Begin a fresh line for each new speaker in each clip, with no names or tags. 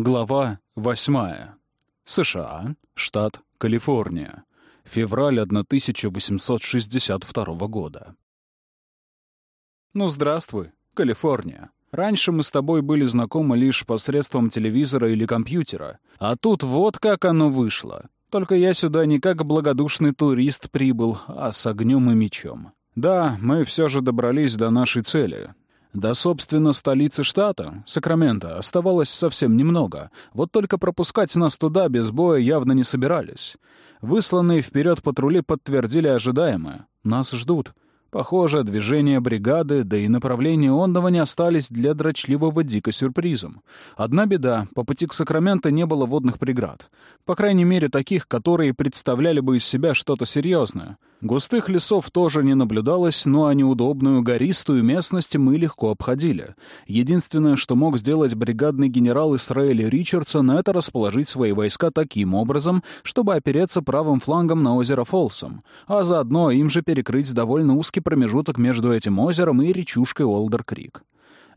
Глава 8. США, штат Калифорния. Февраль 1862 года. Ну, здравствуй, Калифорния. Раньше мы с тобой были знакомы лишь посредством телевизора или компьютера, а тут вот как оно вышло. Только я сюда не как благодушный турист прибыл, а с огнем и мечом. Да, мы все же добрались до нашей цели. До, собственно, столицы штата, Сакраменто, оставалось совсем немного. Вот только пропускать нас туда без боя явно не собирались. Высланные вперед патрули подтвердили ожидаемое. Нас ждут. Похоже, движения бригады, да и направление Ондова не остались для дрочливого Дика сюрпризом. Одна беда — по пути к Сакраменто не было водных преград. По крайней мере, таких, которые представляли бы из себя что-то серьезное. Густых лесов тоже не наблюдалось, но а неудобную гористую местность мы легко обходили. Единственное, что мог сделать бригадный генерал Исраэль Ричардсон, это расположить свои войска таким образом, чтобы опереться правым флангом на озеро Фолсом, а заодно им же перекрыть довольно узкий промежуток между этим озером и речушкой Олдер-Крик.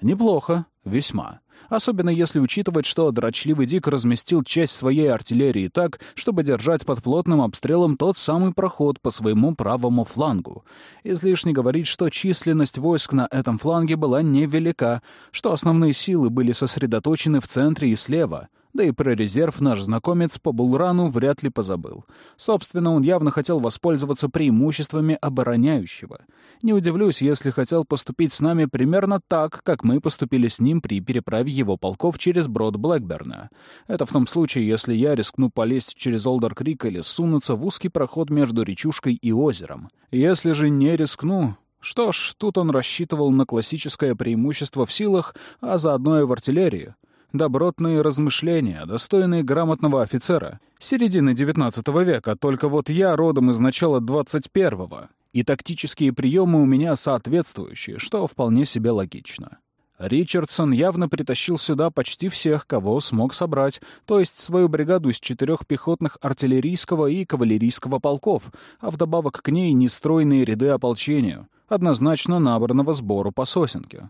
Неплохо, весьма. Особенно если учитывать, что дрочливый Дик разместил часть своей артиллерии так, чтобы держать под плотным обстрелом тот самый проход по своему правому флангу. Излишне говорить, что численность войск на этом фланге была невелика, что основные силы были сосредоточены в центре и слева — да и про резерв наш знакомец по Булрану вряд ли позабыл. Собственно, он явно хотел воспользоваться преимуществами обороняющего. Не удивлюсь, если хотел поступить с нами примерно так, как мы поступили с ним при переправе его полков через брод Блэкберна. Это в том случае, если я рискну полезть через Олдер-Крик или сунуться в узкий проход между речушкой и озером. Если же не рискну, что ж, тут он рассчитывал на классическое преимущество в силах, а заодно и в артиллерии добротные размышления, достойные грамотного офицера. Середины XIX века, только вот я родом из начала XXI, и тактические приемы у меня соответствующие, что вполне себе логично. Ричардсон явно притащил сюда почти всех, кого смог собрать, то есть свою бригаду из четырех пехотных артиллерийского и кавалерийского полков, а вдобавок к ней нестройные ряды ополчения, однозначно набранного сбору по сосенке.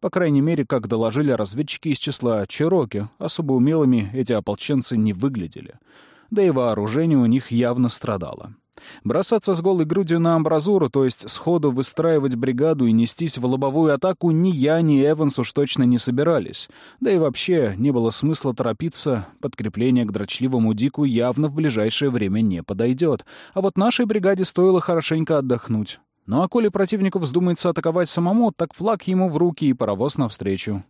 По крайней мере, как доложили разведчики из числа Чероки, особо умелыми эти ополченцы не выглядели. Да и вооружение у них явно страдало. Бросаться с голой грудью на амбразуру, то есть сходу выстраивать бригаду и нестись в лобовую атаку ни я, ни Эванс уж точно не собирались. Да и вообще не было смысла торопиться, подкрепление к дрочливому Дику явно в ближайшее время не подойдет. А вот нашей бригаде стоило хорошенько отдохнуть. Ну а коли противнику вздумается атаковать самому, так флаг ему в руки и паровоз навстречу.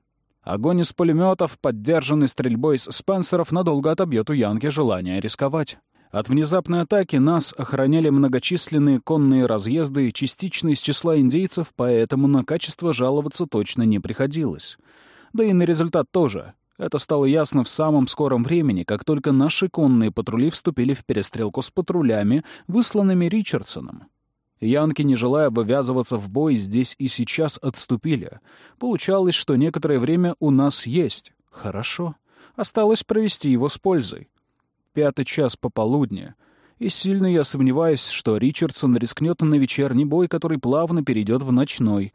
Огонь из пулеметов, поддержанный стрельбой из Спенсеров, надолго отобьет у Янки желание рисковать. От внезапной атаки нас охраняли многочисленные конные разъезды, частично из числа индейцев, поэтому на качество жаловаться точно не приходилось. Да и на результат тоже. Это стало ясно в самом скором времени, как только наши конные патрули вступили в перестрелку с патрулями, высланными Ричардсоном. Янки, не желая вывязываться в бой, здесь и сейчас отступили. Получалось, что некоторое время у нас есть. Хорошо. Осталось провести его с пользой. Пятый час пополудни. И сильно я сомневаюсь, что Ричардсон рискнет на вечерний бой, который плавно перейдет в ночной.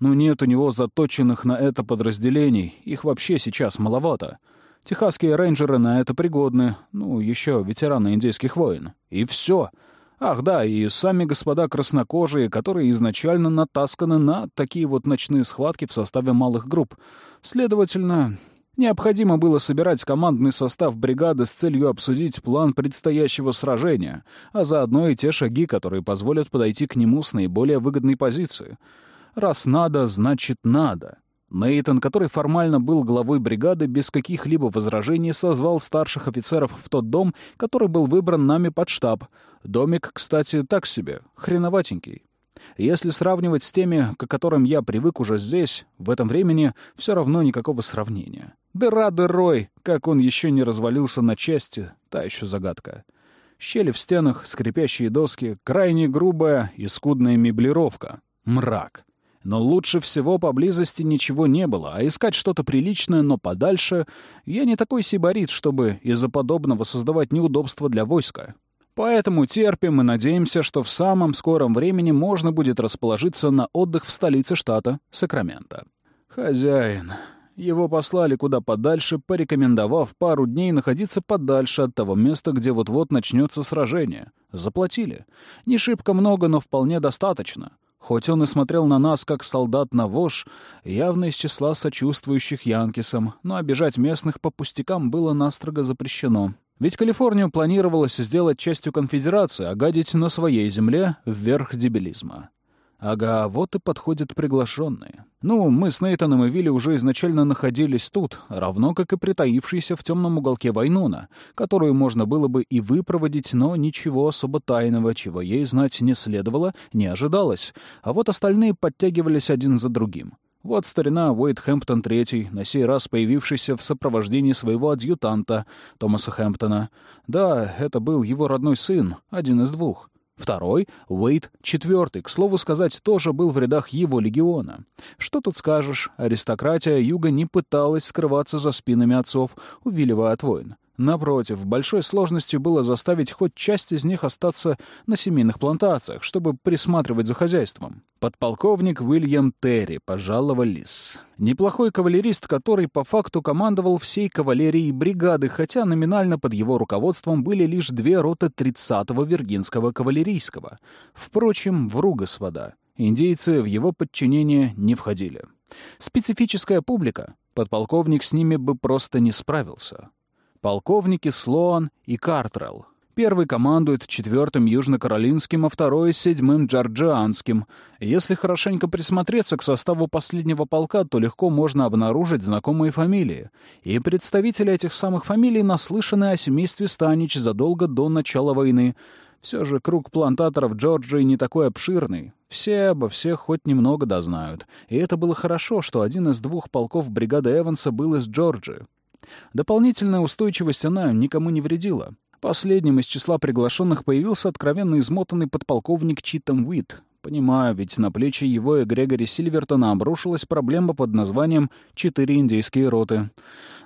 Но нет у него заточенных на это подразделений. Их вообще сейчас маловато. Техасские рейнджеры на это пригодны. Ну, еще ветераны индейских войн. И все. — Ах, да, и сами господа краснокожие, которые изначально натасканы на такие вот ночные схватки в составе малых групп. Следовательно, необходимо было собирать командный состав бригады с целью обсудить план предстоящего сражения, а заодно и те шаги, которые позволят подойти к нему с наиболее выгодной позиции. Раз надо, значит надо. Нейтон, который формально был главой бригады, без каких-либо возражений созвал старших офицеров в тот дом, который был выбран нами под штаб. Домик, кстати, так себе, хреноватенький. Если сравнивать с теми, к которым я привык уже здесь, в этом времени, все равно никакого сравнения. Дыра дырой, как он еще не развалился на части, та еще загадка. Щели в стенах, скрипящие доски, крайне грубая и скудная меблировка. Мрак. Но лучше всего поблизости ничего не было, а искать что-то приличное, но подальше я не такой сибарит, чтобы из-за подобного создавать неудобства для войска. Поэтому терпим и надеемся, что в самом скором времени можно будет расположиться на отдых в столице штата, Сакраменто. Хозяин. Его послали куда подальше, порекомендовав пару дней находиться подальше от того места, где вот-вот начнется сражение. Заплатили. Не шибко много, но вполне достаточно. Хоть он и смотрел на нас, как солдат на вож, явно из числа сочувствующих Янкисам, но обижать местных по пустякам было настрого запрещено. Ведь Калифорнию планировалось сделать частью конфедерации, а гадить на своей земле вверх дебилизма. Ага, вот и подходят приглашенные. Ну, мы с Нейтаном и Вилли уже изначально находились тут, равно как и притаившиеся в темном уголке Вайнуна, которую можно было бы и выпроводить, но ничего особо тайного, чего ей знать не следовало, не ожидалось. А вот остальные подтягивались один за другим. Вот старина Уэйд Хэмптон III, на сей раз появившийся в сопровождении своего адъютанта, Томаса Хэмптона. Да, это был его родной сын, один из двух. Второй, Уэйт IV, к слову сказать, тоже был в рядах его легиона. Что тут скажешь, аристократия Юга не пыталась скрываться за спинами отцов, увиливая от войн. Напротив, большой сложностью было заставить хоть часть из них остаться на семейных плантациях, чтобы присматривать за хозяйством. Подполковник Уильям Терри пожаловались. Неплохой кавалерист, который по факту командовал всей кавалерией бригады, хотя номинально под его руководством были лишь две роты 30-го Виргинского кавалерийского. Впрочем, в Ругасвода. Индейцы в его подчинение не входили. Специфическая публика. Подполковник с ними бы просто не справился полковники Слоан и Картрелл. Первый командует четвертым южно-каролинским, а второй — седьмым джорджианским. Если хорошенько присмотреться к составу последнего полка, то легко можно обнаружить знакомые фамилии. И представители этих самых фамилий наслышаны о семействе Станич задолго до начала войны. Все же круг плантаторов Джорджии не такой обширный. Все обо всех хоть немного дознают. И это было хорошо, что один из двух полков бригады Эванса был из Джорджии. Дополнительная устойчивость она никому не вредила. Последним из числа приглашенных появился откровенно измотанный подполковник Читом Уит. Понимаю, ведь на плечи его и Грегори Сильвертона обрушилась проблема под названием «Четыре индейские роты».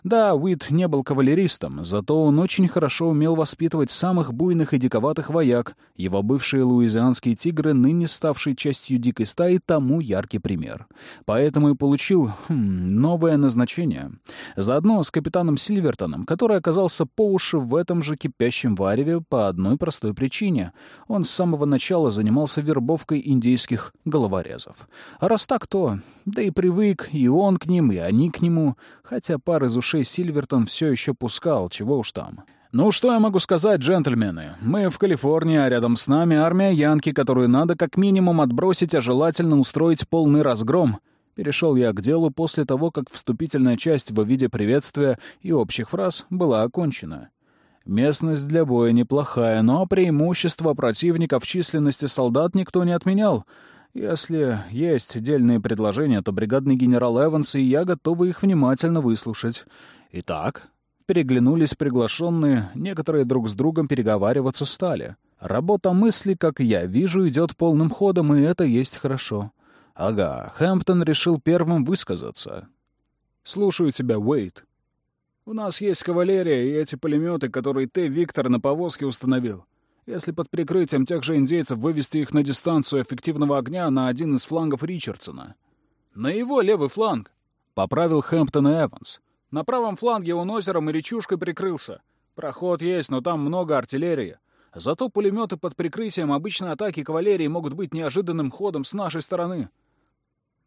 Да, Уит не был кавалеристом, зато он очень хорошо умел воспитывать самых буйных и диковатых вояк. Его бывшие луизианские тигры, ныне ставшие частью дикой стаи, тому яркий пример. Поэтому и получил хм, новое назначение. Заодно с капитаном Сильвертоном, который оказался по уши в этом же кипящем вареве по одной простой причине. Он с самого начала занимался вербовкой индейских головорезов. А раз так, то... Да и привык и он к ним, и они к нему, хотя пар из ушей Сильвертон все еще пускал, чего уж там. «Ну, что я могу сказать, джентльмены? Мы в Калифорнии, а рядом с нами армия Янки, которую надо как минимум отбросить, а желательно устроить полный разгром». Перешел я к делу после того, как вступительная часть во виде приветствия и общих фраз была окончена. Местность для боя неплохая, но преимущество противника в численности солдат никто не отменял — если есть дельные предложения, то бригадный генерал Эванс и я готовы их внимательно выслушать. Итак, переглянулись приглашенные, некоторые друг с другом переговариваться стали. Работа мысли, как я вижу, идет полным ходом, и это есть хорошо. Ага, Хэмптон решил первым высказаться. «Слушаю тебя, Уэйт. У нас есть кавалерия и эти пулеметы, которые ты, Виктор, на повозке установил. Если под прикрытием тех же индейцев вывести их на дистанцию эффективного огня на один из флангов Ричардсона. На его левый фланг, — поправил Хэмптон и Эванс. На правом фланге он озером и речушкой прикрылся. Проход есть, но там много артиллерии. Зато пулеметы под прикрытием обычной атаки кавалерии могут быть неожиданным ходом с нашей стороны.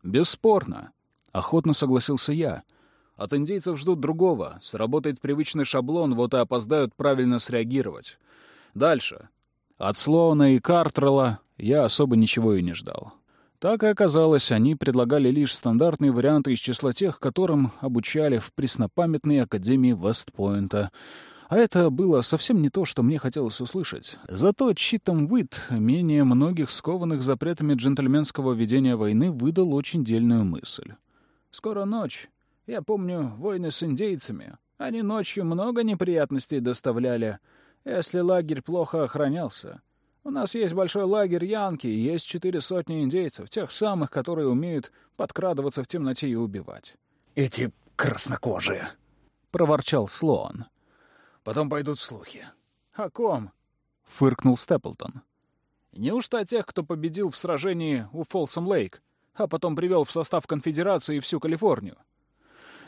«Бесспорно», — охотно согласился я. «От индейцев ждут другого. Сработает привычный шаблон, вот и опоздают правильно среагировать. Дальше. От Слоуна и Картрелла я особо ничего и не ждал. Так и оказалось, они предлагали лишь стандартные варианты из числа тех, которым обучали в преснопамятной академии Вестпойнта. А это было совсем не то, что мне хотелось услышать. Зато Читом Уит, менее многих скованных запретами джентльменского ведения войны, выдал очень дельную мысль. «Скоро ночь. Я помню войны с индейцами. Они ночью много неприятностей доставляли если лагерь плохо охранялся. У нас есть большой лагерь Янки, и есть четыре сотни индейцев, тех самых, которые умеют подкрадываться в темноте и убивать.
«Эти краснокожие!»
— проворчал Слоан.
«Потом пойдут слухи».
«О ком?» — фыркнул Степлтон. «Неужто о тех, кто победил в сражении у Фолсом Лейк, а потом привел в состав конфедерации всю Калифорнию?»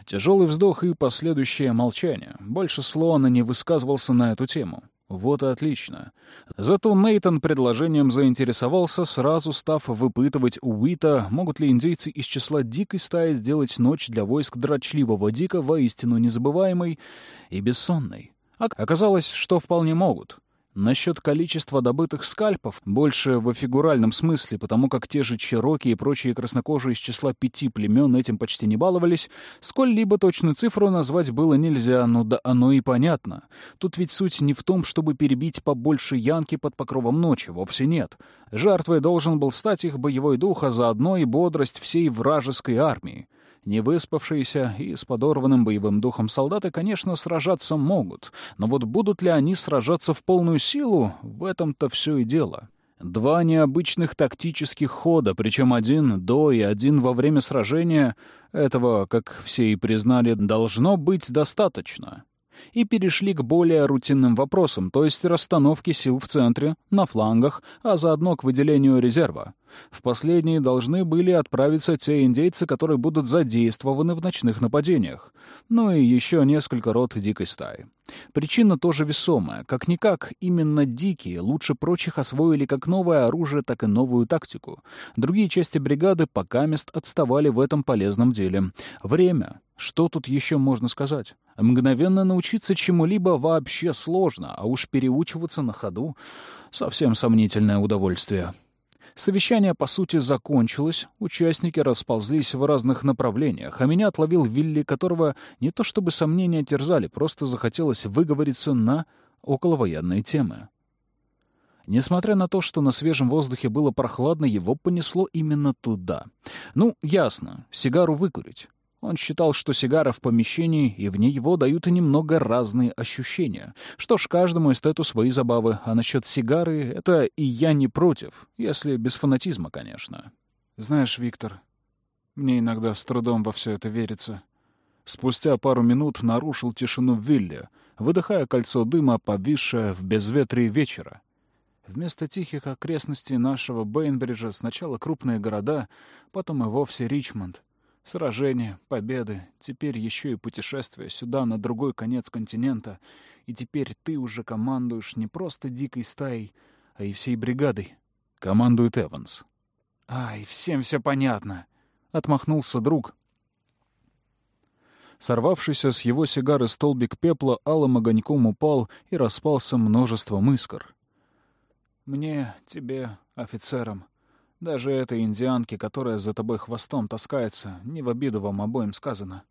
Тяжелый вздох и последующее молчание. Больше Слоана не высказывался на эту тему. Вот и отлично. Зато Нейтон предложением заинтересовался, сразу став выпытывать у Уита, могут ли индейцы из числа дикой стаи сделать ночь для войск дрочливого Дика воистину незабываемой и бессонной. Оказалось, что вполне могут. Насчет количества добытых скальпов больше во фигуральном смысле, потому как те же чероки и прочие краснокожие из числа пяти племен этим почти не баловались, сколь-либо точную цифру назвать было нельзя, но да оно и понятно. Тут ведь суть не в том, чтобы перебить побольше янки под покровом ночи, вовсе нет. Жертвой должен был стать их боевой дух, а заодно и бодрость всей вражеской армии. Невыспавшиеся и с подорванным боевым духом солдаты, конечно, сражаться могут, но вот будут ли они сражаться в полную силу, в этом-то все и дело. Два необычных тактических хода, причем один до и один во время сражения, этого, как все и признали, должно быть достаточно и перешли к более рутинным вопросам, то есть расстановке сил в центре, на флангах, а заодно к выделению резерва. В последние должны были отправиться те индейцы, которые будут задействованы в ночных нападениях. Ну и еще несколько рот дикой стаи. Причина тоже весомая. Как-никак, именно дикие лучше прочих освоили как новое оружие, так и новую тактику. Другие части бригады пока мест отставали в этом полезном деле. Время. Что тут еще можно сказать? Мгновенно научиться чему-либо вообще сложно, а уж переучиваться на ходу — совсем сомнительное удовольствие. Совещание, по сути, закончилось, участники расползлись в разных направлениях, а меня отловил Вилли, которого не то чтобы сомнения терзали, просто захотелось выговориться на околовоенные темы. Несмотря на то, что на свежем воздухе было прохладно, его понесло именно туда. Ну, ясно, сигару выкурить. Он считал, что сигара в помещении и вне его дают немного разные ощущения. Что ж, каждому эстету свои забавы, а насчет сигары — это и я не против, если без фанатизма, конечно. Знаешь, Виктор, мне иногда с трудом во все это верится. Спустя пару минут нарушил тишину Вилли, выдыхая кольцо дыма, повисшее в безветрии вечера. Вместо тихих окрестностей нашего Бейнбриджа сначала крупные города, потом и вовсе Ричмонд — Сражения, победы, теперь еще и путешествие сюда, на другой конец континента. И теперь ты уже командуешь не просто дикой стаей, а и всей бригадой. Командует Эванс. Ай, всем все понятно. Отмахнулся друг. Сорвавшийся с его сигары столбик пепла алым огоньком упал и распался множеством искр. «Мне, тебе, офицерам, даже этой индианке, которая за тобой хвостом таскается, не в обиду вам обоим сказано.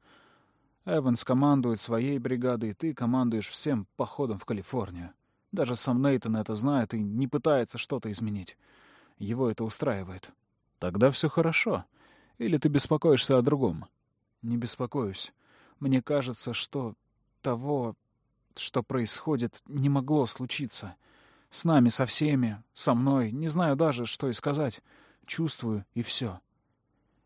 Эванс командует своей бригадой, ты командуешь всем походом в Калифорнию. Даже сам Нейтан это знает и не пытается что-то изменить. Его это устраивает. Тогда все хорошо. Или ты беспокоишься о другом? Не беспокоюсь. Мне кажется, что того, что происходит, не могло случиться. С нами, со всеми, со мной. Не знаю даже, что и сказать. Чувствую, и все.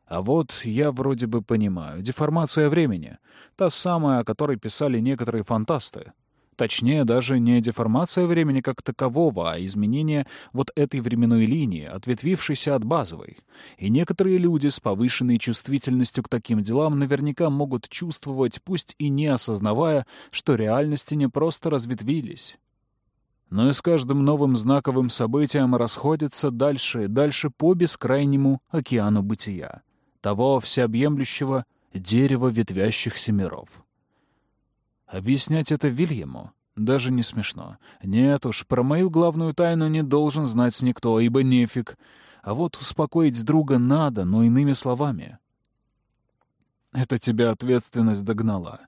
А вот я вроде бы понимаю. Деформация времени. Та самая, о которой писали некоторые фантасты. Точнее, даже не деформация времени как такового, а изменение вот этой временной линии, ответвившейся от базовой. И некоторые люди с повышенной чувствительностью к таким делам наверняка могут чувствовать, пусть и не осознавая, что реальности не просто разветвились, но и с каждым новым знаковым событием расходится дальше и дальше по бескрайнему океану бытия, того всеобъемлющего дерева ветвящихся миров. Объяснять это Вильяму даже не смешно. Нет уж, про мою главную тайну не должен знать никто, ибо нефиг. А вот успокоить друга надо, но иными словами. Это тебя ответственность догнала.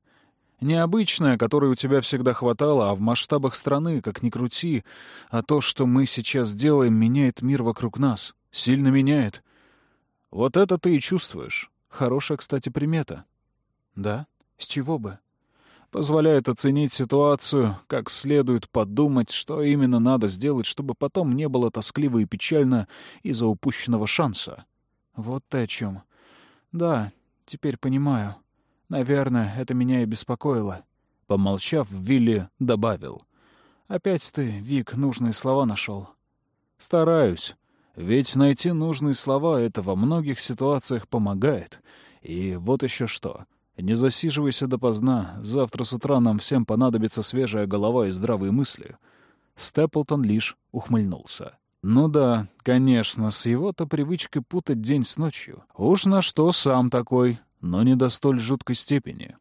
Необычная, которой у тебя всегда хватало, а в масштабах страны, как ни крути. А то, что мы сейчас делаем, меняет мир вокруг нас. Сильно меняет. Вот это ты и чувствуешь. Хорошая, кстати, примета. Да? С чего бы? Позволяет оценить ситуацию, как следует подумать, что именно надо сделать, чтобы потом не было тоскливо и печально из-за упущенного шанса. Вот ты о чем. Да, теперь понимаю. Наверное, это меня и беспокоило. Помолчав, Вилли добавил. «Опять ты, Вик, нужные слова нашел». «Стараюсь. Ведь найти нужные слова — это во многих ситуациях помогает. И вот еще что. Не засиживайся допоздна. Завтра с утра нам всем понадобится свежая голова и здравые мысли. Степлтон лишь ухмыльнулся. Ну да, конечно, с его-то привычкой путать день с ночью. Уж на что сам такой, но не до столь жуткой степени.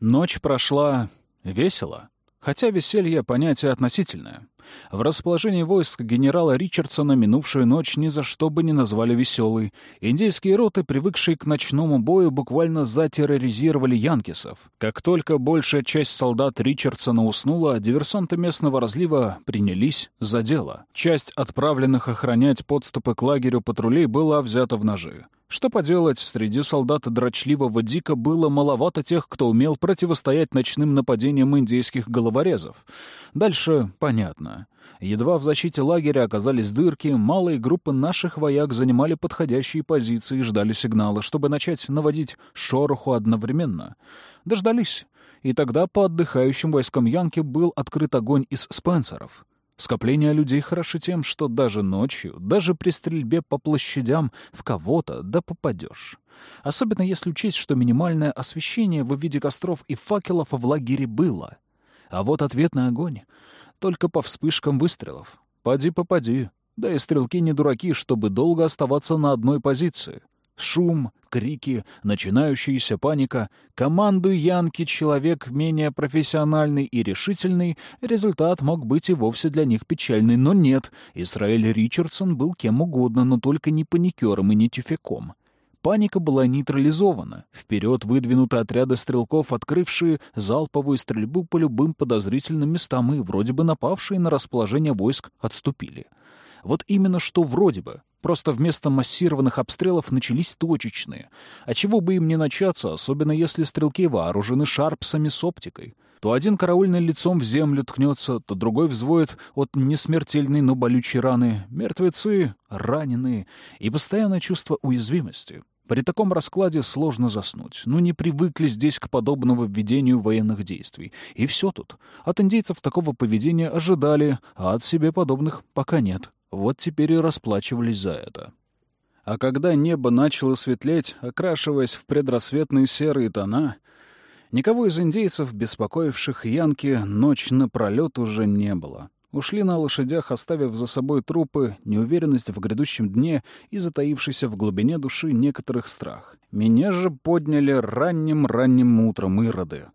Ночь прошла весело. Хотя веселье — понятие относительное. В расположении войск генерала Ричардсона минувшую ночь ни за что бы не назвали веселой. Индейские роты, привыкшие к ночному бою, буквально затерроризировали янкисов. Как только большая часть солдат Ричардсона уснула, диверсанты местного разлива принялись за дело. Часть отправленных охранять подступы к лагерю патрулей была взята в ножи. Что поделать, среди солдат дрочливого Дика было маловато тех, кто умел противостоять ночным нападениям индейских головорезов. Дальше понятно. Едва в защите лагеря оказались дырки, малые группы наших вояк занимали подходящие позиции и ждали сигнала, чтобы начать наводить шороху одновременно. Дождались. И тогда по отдыхающим войскам Янки был открыт огонь из спенсеров. Скопление людей хороши тем, что даже ночью, даже при стрельбе по площадям в кого-то да попадешь. Особенно если учесть, что минимальное освещение в виде костров и факелов в лагере было. А вот ответный огонь только по вспышкам выстрелов. Поди-попади. Да и стрелки не дураки, чтобы долго оставаться на одной позиции. Шум, крики, начинающаяся паника. Команду Янки человек менее профессиональный и решительный, результат мог быть и вовсе для них печальный, но нет. Израиль Ричардсон был кем угодно, но только не паникером и не тюфяком. Паника была нейтрализована. Вперед выдвинуты отряды стрелков, открывшие залповую стрельбу по любым подозрительным местам и, вроде бы напавшие на расположение войск, отступили. Вот именно что вроде бы. Просто вместо массированных обстрелов начались точечные. А чего бы им не начаться, особенно если стрелки вооружены шарпсами с оптикой. То один караульный лицом в землю ткнется, то другой взвоет от несмертельной, но болючей раны. Мертвецы, раненые и постоянное чувство уязвимости. При таком раскладе сложно заснуть. Ну, не привыкли здесь к подобному введению военных действий. И все тут. От индейцев такого поведения ожидали, а от себе подобных пока нет. Вот теперь и расплачивались за это. А когда небо начало светлеть, окрашиваясь в предрассветные серые тона, никого из индейцев, беспокоивших Янки, ночь напролет уже не было. Ушли на лошадях, оставив за собой трупы, неуверенность в грядущем дне и затаившийся в глубине души некоторых страх. Меня же подняли ранним-ранним утром ироды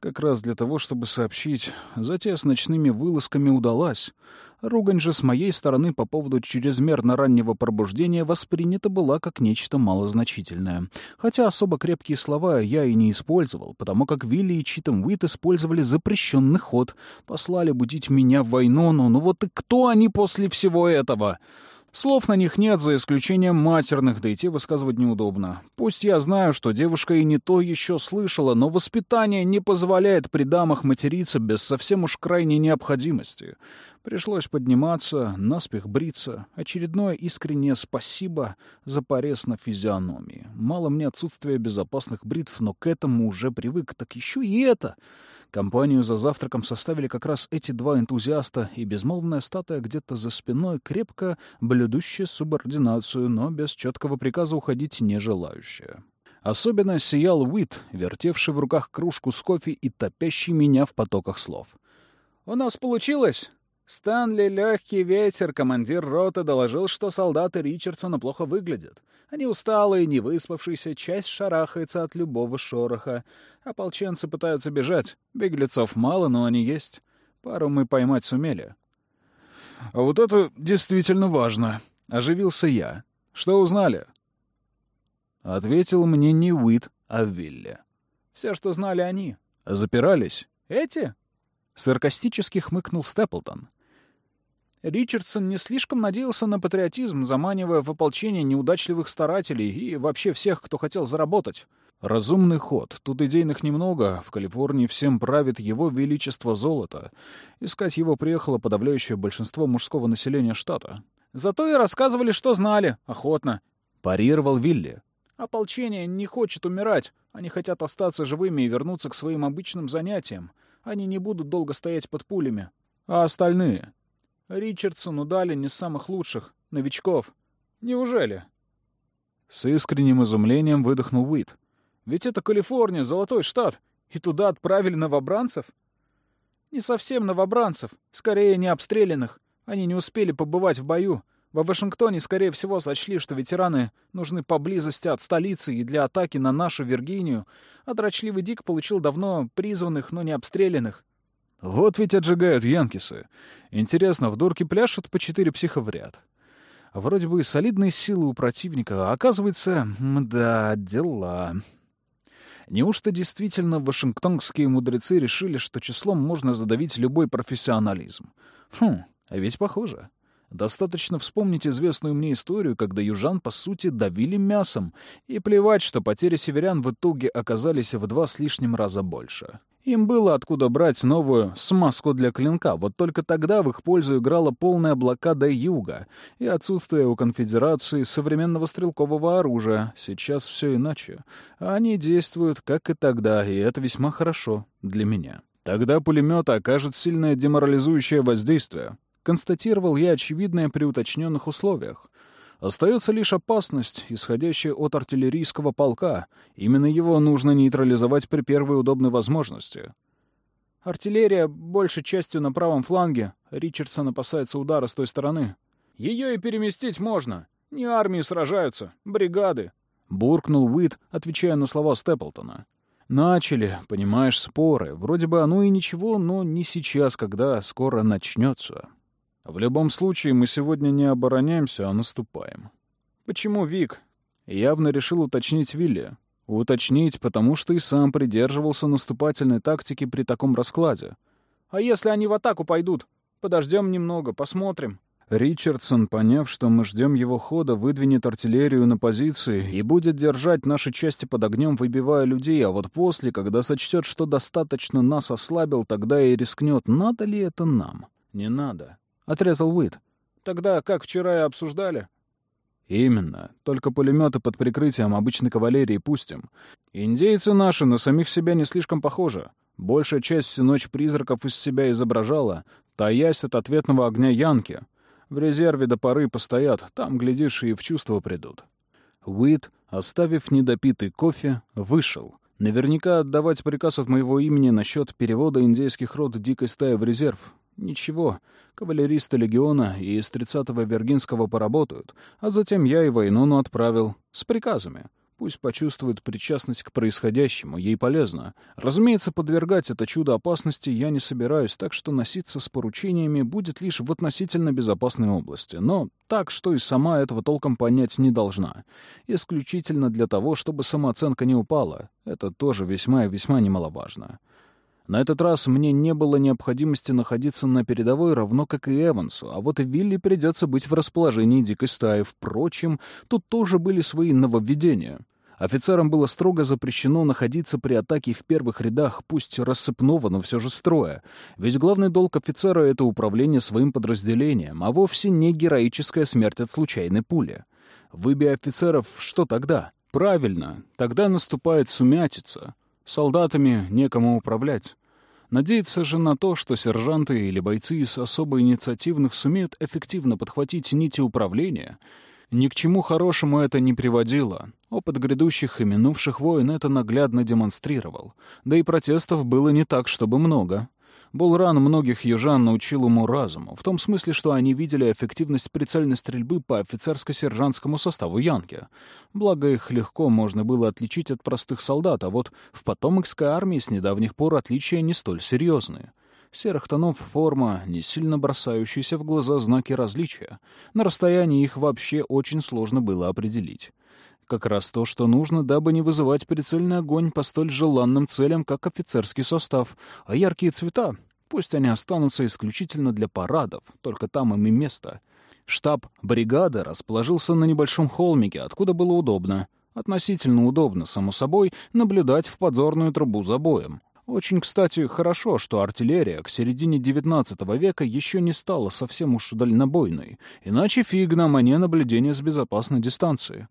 как раз для того, чтобы сообщить. Затея с ночными вылазками удалась. Ругань же с моей стороны по поводу чрезмерно раннего пробуждения воспринята была как нечто малозначительное. Хотя особо крепкие слова я и не использовал, потому как Вилли и Читом Уит использовали запрещенный ход. Послали будить меня в войну, но ну вот и кто они после всего этого? Слов на них нет, за исключением матерных, да и те высказывать неудобно. Пусть я знаю, что девушка и не то еще слышала, но воспитание не позволяет при дамах материться без совсем уж крайней необходимости. Пришлось подниматься, наспех бриться. Очередное искреннее спасибо за порез на физиономии. Мало мне отсутствия безопасных бритв, но к этому уже привык. Так еще и это... Компанию за завтраком составили как раз эти два энтузиаста и безмолвная статуя где-то за спиной, крепко блюдущая субординацию, но без четкого приказа уходить не желающая. Особенно сиял Уит, вертевший в руках кружку с кофе и топящий меня в потоках слов. «У нас получилось!» Станли легкий ветер, командир роты, доложил, что солдаты Ричардсона плохо выглядят. Они усталые, не выспавшиеся, часть шарахается от любого шороха. Ополченцы пытаются бежать. Беглецов мало, но они есть. Пару мы поймать сумели. — А вот это действительно важно. — оживился я. — Что узнали? Ответил мне не Уит, а Вилли. — Все, что знали они. — Запирались? — Эти? — саркастически хмыкнул Степлтон. Ричардсон не слишком надеялся на патриотизм, заманивая в ополчение неудачливых старателей и вообще всех, кто хотел заработать. Разумный ход. Тут идейных немного. В Калифорнии всем правит его величество золото. Искать его приехало подавляющее большинство мужского населения штата. Зато и рассказывали, что знали. Охотно. Парировал Вилли. Ополчение не хочет умирать. Они хотят остаться живыми и вернуться к своим обычным занятиям. Они не будут долго стоять под пулями. А остальные? Ричардсону дали не самых лучших, новичков. Неужели? С искренним изумлением выдохнул Уит.
«Ведь это Калифорния, золотой штат, и туда отправили новобранцев?» «Не совсем новобранцев, скорее не обстрелянных. Они не успели побывать в бою. Во Вашингтоне, скорее всего, сочли, что ветераны нужны поблизости от столицы и для атаки на нашу Виргинию, а дрочливый Дик получил давно призванных, но не обстрелянных.
Вот ведь отжигают янкисы. Интересно, в дурке пляшут по четыре психа в ряд. Вроде бы солидные силы у противника, а оказывается, да, дела. Неужто действительно вашингтонские мудрецы решили, что числом можно задавить любой профессионализм? Хм, а ведь похоже. Достаточно вспомнить известную мне историю, когда южан, по сути, давили мясом, и плевать, что потери северян в итоге оказались в два с лишним раза больше. Им было откуда брать новую смазку для клинка, вот только тогда в их пользу играла полная блокада юга и отсутствие у конфедерации современного стрелкового оружия. Сейчас все иначе. Они действуют, как и тогда, и это весьма хорошо для меня. Тогда пулеметы окажут сильное деморализующее воздействие, Констатировал я очевидное при уточненных условиях. Остается лишь опасность, исходящая от артиллерийского полка. Именно его нужно нейтрализовать при первой удобной возможности.
Артиллерия большей частью на правом фланге. Ричардсон опасается удара с той стороны. Ее и переместить можно. Не армии сражаются, бригады.
Буркнул Уит, отвечая на слова Степлтона. Начали, понимаешь, споры. Вроде бы оно и ничего, но не сейчас, когда скоро начнется. В любом случае, мы сегодня не обороняемся, а наступаем.
Почему Вик?
Явно решил уточнить Вилли. Уточнить, потому что и сам придерживался наступательной тактики при таком раскладе.
А если они в атаку пойдут? Подождем немного, посмотрим.
Ричардсон, поняв, что мы ждем его хода, выдвинет артиллерию на позиции и будет держать наши части под огнем, выбивая людей, а вот после, когда сочтет, что достаточно нас ослабил, тогда и рискнет, надо ли это нам. Не надо. — отрезал Уит.
«Тогда, как вчера и обсуждали?»
«Именно. Только пулеметы под прикрытием обычной кавалерии пустим. Индейцы наши на самих себя не слишком похожи. Большая часть всю ночь призраков из себя изображала, таясь от ответного огня Янки. В резерве до поры постоят, там, глядишь, и в чувство придут». Уит, оставив недопитый кофе, вышел. Наверняка отдавать приказ от моего имени насчет перевода индейских род дикой стаи в резерв. Ничего, кавалеристы легиона и из 30-го Вергинского поработают, а затем я и Войнуну отправил с приказами. Пусть почувствует причастность к происходящему, ей полезно. Разумеется, подвергать это чудо опасности я не собираюсь, так что носиться с поручениями будет лишь в относительно безопасной области. Но так, что и сама этого толком понять не должна. Исключительно для того, чтобы самооценка не упала. Это тоже весьма и весьма немаловажно. На этот раз мне не было необходимости находиться на передовой, равно как и Эвансу, а вот Вилли придется быть в расположении дикой стаи. Впрочем, тут тоже были свои нововведения. Офицерам было строго запрещено находиться при атаке в первых рядах, пусть рассыпного, но все же строя. Ведь главный долг офицера — это управление своим подразделением, а вовсе не героическая смерть от случайной пули. Выбей офицеров, что тогда? Правильно, тогда наступает сумятица. Солдатами некому управлять. Надеяться же на то, что сержанты или бойцы из особо инициативных сумеют эффективно подхватить нити управления, ни к чему хорошему это не приводило. Опыт грядущих и минувших войн это наглядно демонстрировал. Да и протестов было не так, чтобы много. Булран многих южан научил уму-разуму, в том смысле, что они видели эффективность прицельной стрельбы по офицерско-сержантскому составу Янки. Благо, их легко можно было отличить от простых солдат, а вот в потомокской армии с недавних пор отличия не столь серьезные. Серых тонов форма, не сильно бросающиеся в глаза знаки различия. На расстоянии их вообще очень сложно было определить. Как раз то, что нужно, дабы не вызывать прицельный огонь по столь желанным целям, как офицерский состав. А яркие цвета, пусть они останутся исключительно для парадов, только там им и место. Штаб бригады расположился на небольшом холмике, откуда было удобно. Относительно удобно, само собой, наблюдать в подзорную трубу за боем. Очень, кстати, хорошо, что артиллерия к середине XIX века еще не стала совсем уж дальнобойной, иначе фиг нам, а не наблюдение с безопасной дистанции.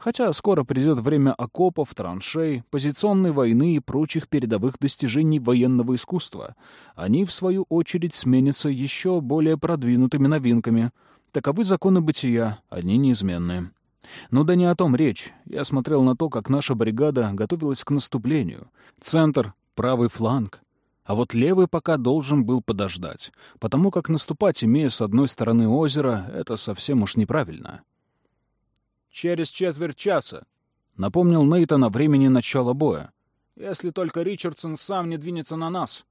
Хотя скоро придет время окопов, траншей, позиционной войны и прочих передовых достижений военного искусства. Они, в свою очередь, сменятся еще более продвинутыми новинками. Таковы законы бытия, они неизменны. Ну да не о том речь. Я смотрел на то, как наша бригада готовилась к наступлению. Центр, правый фланг. А вот левый пока должен был подождать, потому как наступать, имея с одной стороны озеро, это совсем уж неправильно.
«Через четверть часа», —
напомнил Нейтан о времени начала боя.
«Если только Ричардсон сам не двинется на нас».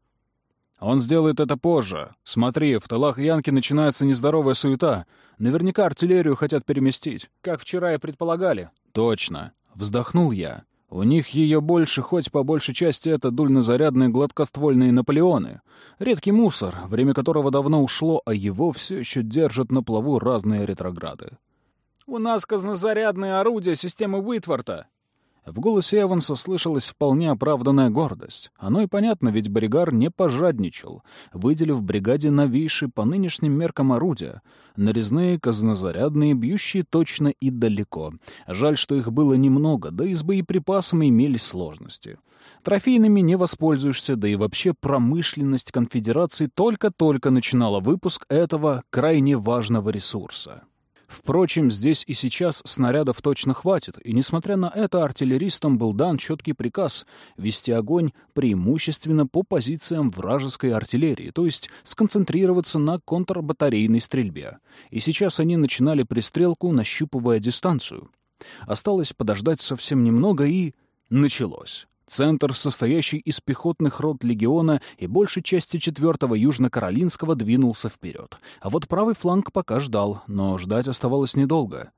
«Он сделает это позже. Смотри, в тылах Янки начинается нездоровая суета. Наверняка артиллерию хотят переместить».
«Как вчера и предполагали».
«Точно». Вздохнул я. У них ее больше, хоть по большей части это дульнозарядные гладкоствольные Наполеоны. Редкий мусор, время которого давно ушло, а его все еще держат на плаву разные ретрограды.
«У нас казнозарядные орудия системы Уитворта»,
в голосе Эванса слышалась вполне оправданная гордость. Оно и понятно, ведь Боригар не пожадничал, выделив бригаде новейшие по нынешним меркам орудия. Нарезные, казнозарядные, бьющие точно и далеко. Жаль, что их было немного, да и с боеприпасами имелись сложности. Трофейными не воспользуешься, да и вообще промышленность конфедерации только-только начинала выпуск этого крайне важного ресурса. Впрочем, здесь и сейчас снарядов точно хватит, и, несмотря на это, артиллеристам был дан четкий приказ вести огонь преимущественно по позициям вражеской артиллерии, то есть сконцентрироваться на контрбатарейной стрельбе. И сейчас они начинали пристрелку, нащупывая дистанцию. Осталось подождать совсем немного, и... началось. Центр, состоящий из пехотных рот легиона и большей части 4-го Южно-Каролинского, двинулся вперед. А вот правый фланг пока ждал, но ждать оставалось недолго.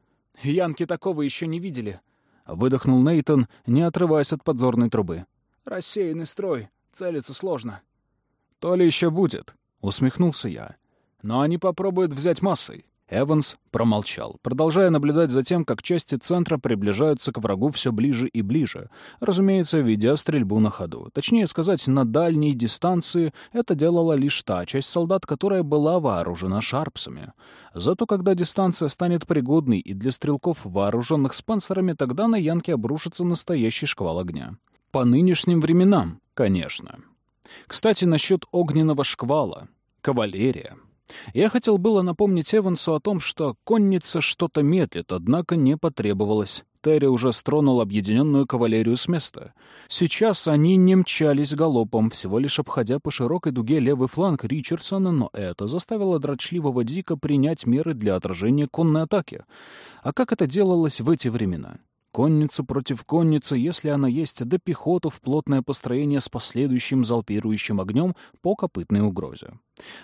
«Янки такого еще не видели», —
выдохнул Нейтон, не отрываясь от подзорной трубы.
«Рассеянный строй. Целиться сложно».
«То ли еще будет», — усмехнулся я. «Но они попробуют взять массой. Эванс промолчал, продолжая наблюдать за тем, как части центра приближаются к врагу все ближе и ближе, разумеется, ведя стрельбу на ходу. Точнее сказать, на дальней дистанции это делала лишь та часть солдат, которая была вооружена шарпсами. Зато когда дистанция станет пригодной и для стрелков, вооруженных спансерами, тогда на Янке обрушится настоящий шквал огня. По нынешним временам, конечно. Кстати, насчет огненного шквала. Кавалерия. Я хотел было напомнить Эвансу о том, что конница что-то медлит, однако не потребовалось. Терри уже стронул объединенную кавалерию с места. Сейчас они не мчались галопом, всего лишь обходя по широкой дуге левый фланг Ричардсона, но это заставило дрочливого Дика принять меры для отражения конной атаки. А как это делалось в эти времена? Конницу против конницы, если она есть, да пехоту в плотное построение с последующим залпирующим огнем по копытной угрозе.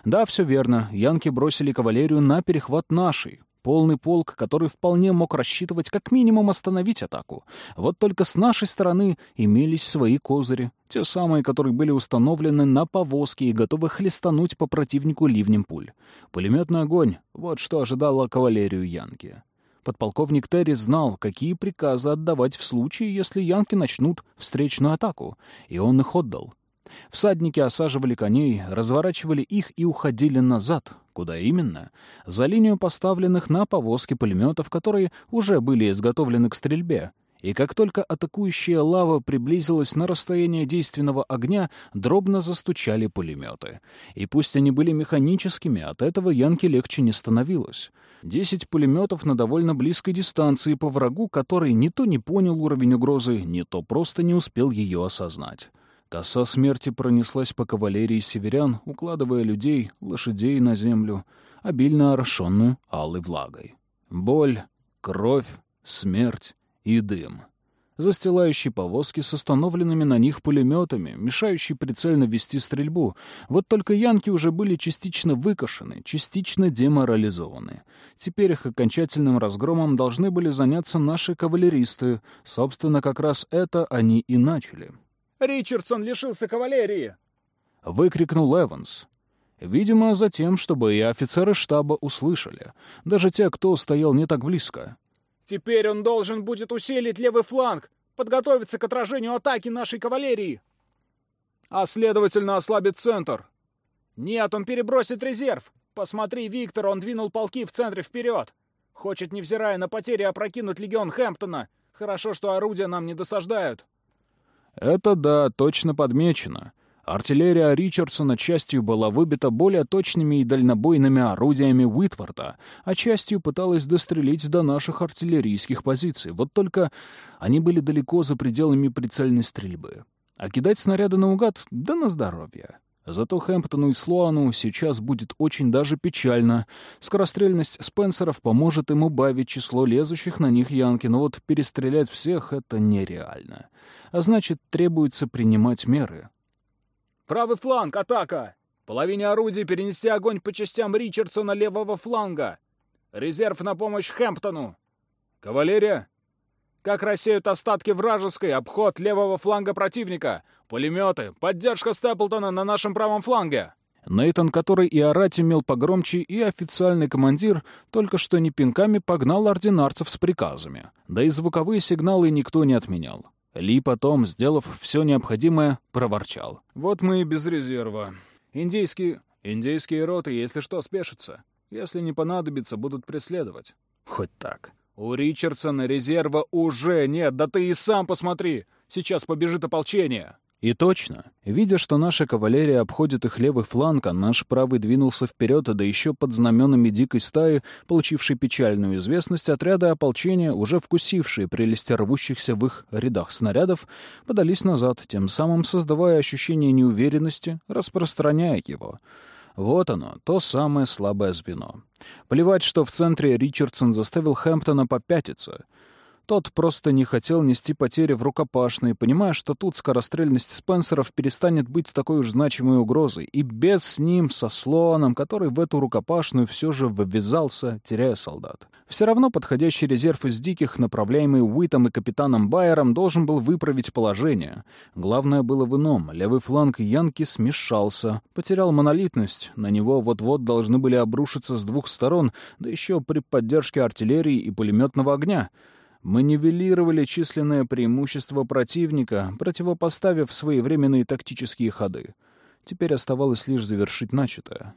Да, все верно, янки бросили кавалерию на перехват нашей. Полный полк, который вполне мог рассчитывать как минимум остановить атаку. Вот только с нашей стороны имелись свои козыри, те самые, которые были установлены на повозке и готовы хлестануть по противнику ливнем пуль. Пулеметный огонь — вот что ожидало кавалерию Янки. Подполковник Терри знал, какие приказы отдавать в случае, если янки начнут встречную атаку, и он их отдал. Всадники осаживали коней, разворачивали их и уходили назад. Куда именно? За линию поставленных на повозки пулеметов, которые уже были изготовлены к стрельбе. И как только атакующая лава приблизилась на расстояние действенного огня, дробно застучали пулеметы. И пусть они были механическими, от этого Янке легче не становилось. Десять пулеметов на довольно близкой дистанции по врагу, который не то не понял уровень угрозы, не то просто не успел ее осознать. Коса смерти пронеслась по кавалерии северян, укладывая людей, лошадей на землю, обильно орошенную алой влагой. Боль, кровь, смерть и дым застилающий повозки с установленными на них пулеметами, мешающий прицельно вести стрельбу. Вот только янки уже были частично выкошены, частично деморализованы. Теперь их окончательным разгромом должны были заняться наши кавалеристы. Собственно, как раз это они и начали.
«Ричардсон лишился кавалерии!»
— выкрикнул Эванс. Видимо, за тем, чтобы и офицеры штаба услышали, даже те, кто стоял не так близко.
Теперь он должен будет усилить левый фланг, подготовиться к отражению атаки нашей кавалерии. А следовательно, ослабит центр. Нет, он перебросит резерв. Посмотри, Виктор, он двинул полки в центре вперед. Хочет, невзирая на потери, опрокинуть легион Хэмптона. Хорошо, что орудия нам не досаждают.
Это да, точно подмечено. Артиллерия Ричардсона частью была выбита более точными и дальнобойными орудиями Уитворта, а частью пыталась дострелить до наших артиллерийских позиций. Вот только они были далеко за пределами прицельной стрельбы. А кидать снаряды наугад — да на здоровье. Зато Хэмптону и Слоану сейчас будет очень даже печально. Скорострельность Спенсеров поможет им убавить число лезущих на них Янки, но вот перестрелять всех — это нереально. А значит, требуется принимать меры.
«Правый фланг! Атака! Половине орудий перенести огонь по частям Ричардсона левого фланга! Резерв на помощь Хэмптону! Кавалерия! Как рассеют остатки вражеской, обход левого фланга противника! Пулеметы! Поддержка Степлтона на нашем правом фланге!»
Нейтан, который и орать умел погромче, и официальный командир, только что не пинками погнал ординарцев с приказами. Да и звуковые сигналы никто не отменял. Ли потом, сделав все необходимое, проворчал.
«Вот мы и без резерва. Индийские... Индийские роты, если что, спешатся. Если не понадобится, будут преследовать. Хоть так. У Ричардсона резерва уже нет, да ты и сам посмотри. Сейчас побежит ополчение».
И точно. Видя, что наша кавалерия обходит их левый фланг, а наш правый двинулся вперед, да еще под знаменами дикой стаи, получившей печальную известность, отряды ополчения, уже вкусившие прелести рвущихся в их рядах снарядов, подались назад, тем самым создавая ощущение неуверенности, распространяя его. Вот оно, то самое слабое звено. Плевать, что в центре Ричардсон заставил Хэмптона попятиться — тот просто не хотел нести потери в рукопашной, понимая, что тут скорострельность Спенсеров перестанет быть такой уж значимой угрозой, и без с ним, со Слоаном, который в эту рукопашную все же вывязался, теряя солдат. Все равно подходящий резерв из диких, направляемый Уитом и капитаном Байером, должен был выправить положение. Главное было в ином. Левый фланг Янки смешался, потерял монолитность, на него вот-вот должны были обрушиться с двух сторон, да еще при поддержке артиллерии и пулеметного огня — мы численное преимущество противника, противопоставив своевременные тактические ходы. Теперь оставалось лишь завершить начатое.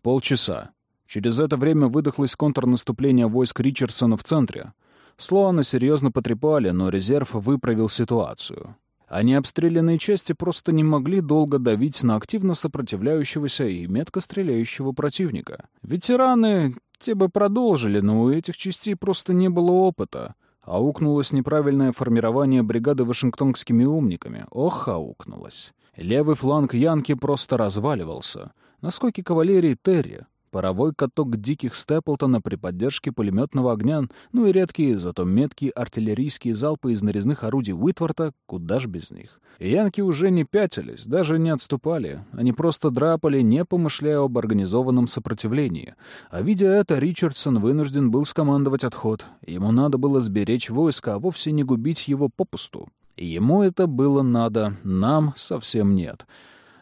Полчаса. Через это время выдохлось контрнаступление войск Ричардсона в центре. Слоана серьезно потрепали, но резерв выправил ситуацию. А необстрелянные части просто не могли долго давить на активно сопротивляющегося и метко стреляющего противника. Ветераны, те бы продолжили, но у этих частей просто не было опыта. Аукнулось неправильное формирование бригады вашингтонскими умниками. Ох, аукнулось. Левый фланг Янки просто разваливался. Наскоки кавалерии Терри. Паровой каток диких Степлтона при поддержке пулеметного огня, ну и редкие, зато меткие артиллерийские залпы из нарезных орудий Уитворта, куда ж без них. янки уже не пятились, даже не отступали. Они просто драпали, не помышляя об организованном сопротивлении. А видя это, Ричардсон вынужден был скомандовать отход. Ему надо было сберечь войско, а вовсе не губить его попусту. Ему это было надо, нам совсем нет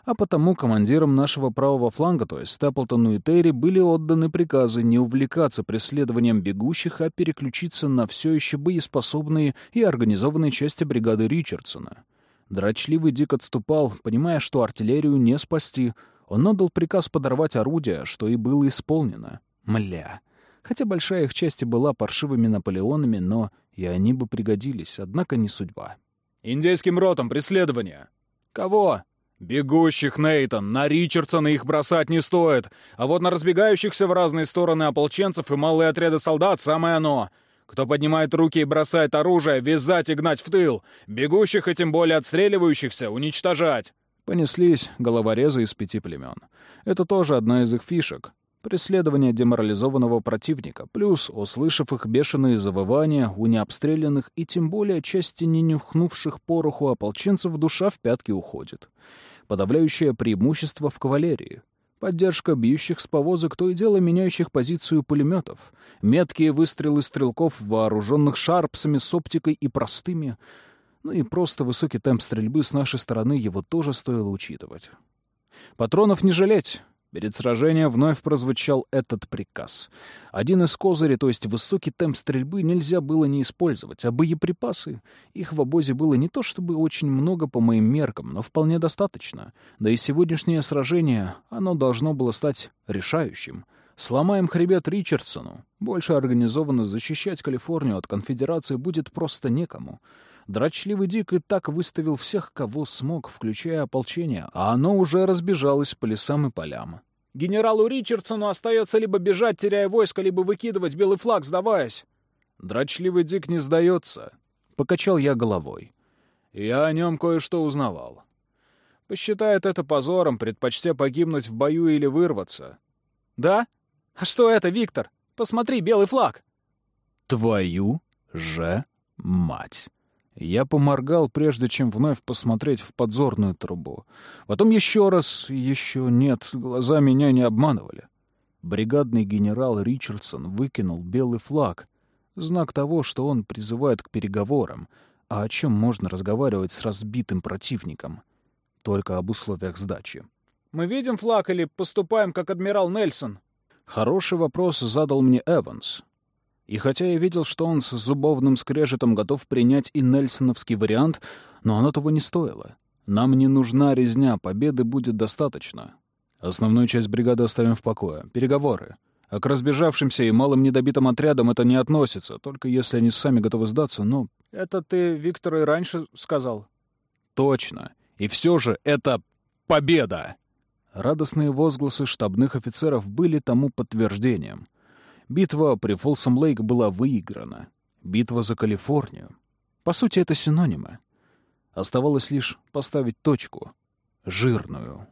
а потому командирам нашего правого фланга, то есть Стаплтону и Терри, были отданы приказы не увлекаться преследованием бегущих, а переключиться на все еще боеспособные и организованные части бригады Ричардсона. Дрочливый Дик отступал, понимая, что артиллерию не спасти. Он отдал приказ подорвать орудия, что и было исполнено. Мля. Хотя большая их часть и была паршивыми Наполеонами, но и они бы пригодились, однако не судьба.
«Индейским ротом преследование!»
«Кого?»
«Бегущих, Нейтон! На Ричардсона их бросать не стоит! А вот на разбегающихся в разные стороны ополченцев и малые отряды солдат самое оно! Кто поднимает руки и бросает оружие, вязать и гнать в тыл! Бегущих и тем более отстреливающихся уничтожать!»
Понеслись головорезы из пяти племен. Это тоже одна из их фишек. Преследование деморализованного противника, плюс, услышав их бешеные завывания, у необстрелянных и тем более части не нюхнувших пороху ополченцев душа в пятки уходит подавляющее преимущество в кавалерии, поддержка бьющих с повозок, то и дело меняющих позицию пулеметов, меткие выстрелы стрелков, вооруженных шарпсами с оптикой и простыми, ну и просто высокий темп стрельбы с нашей стороны его тоже стоило учитывать. Патронов не жалеть, Перед сражением вновь прозвучал этот приказ. Один из козырей, то есть высокий темп стрельбы, нельзя было не использовать, а боеприпасы... Их в обозе было не то чтобы очень много по моим меркам, но вполне достаточно. Да и сегодняшнее сражение, оно должно было стать решающим. Сломаем хребет Ричардсону. Больше организованно защищать Калифорнию от конфедерации будет просто некому. Дрочливый Дик и так выставил всех, кого смог, включая ополчение, а оно уже разбежалось по лесам и полям.
«Генералу Ричардсону остается либо бежать, теряя войско, либо выкидывать белый флаг, сдаваясь».
«Дрочливый Дик не сдается», — покачал я головой. «Я о нем кое-что узнавал. Посчитает это позором, предпочтя погибнуть в бою или вырваться».
«Да? А что это, Виктор? Посмотри, белый флаг!»
«Твою же мать!» Я поморгал, прежде чем вновь посмотреть в подзорную трубу. Потом еще раз, еще нет, глаза меня не обманывали. Бригадный генерал Ричардсон выкинул белый флаг. Знак того, что он призывает к переговорам. А о чем можно разговаривать с разбитым противником? Только об условиях сдачи.
«Мы видим флаг или поступаем, как адмирал Нельсон?»
Хороший вопрос задал мне Эванс. И хотя я видел, что он с зубовным скрежетом готов принять и нельсоновский вариант, но оно того не стоило. Нам не нужна резня, победы будет достаточно. Основную часть бригады оставим в покое. Переговоры. А к разбежавшимся и малым недобитым отрядам это не относится, только если они сами готовы сдаться, но...
Это ты, Виктор, и раньше сказал.
Точно. И все же это победа! Радостные возгласы штабных офицеров были тому подтверждением — Битва при Фолсом-Лейк была выиграна. Битва за Калифорнию. По сути, это синонимы. Оставалось лишь поставить точку. Жирную.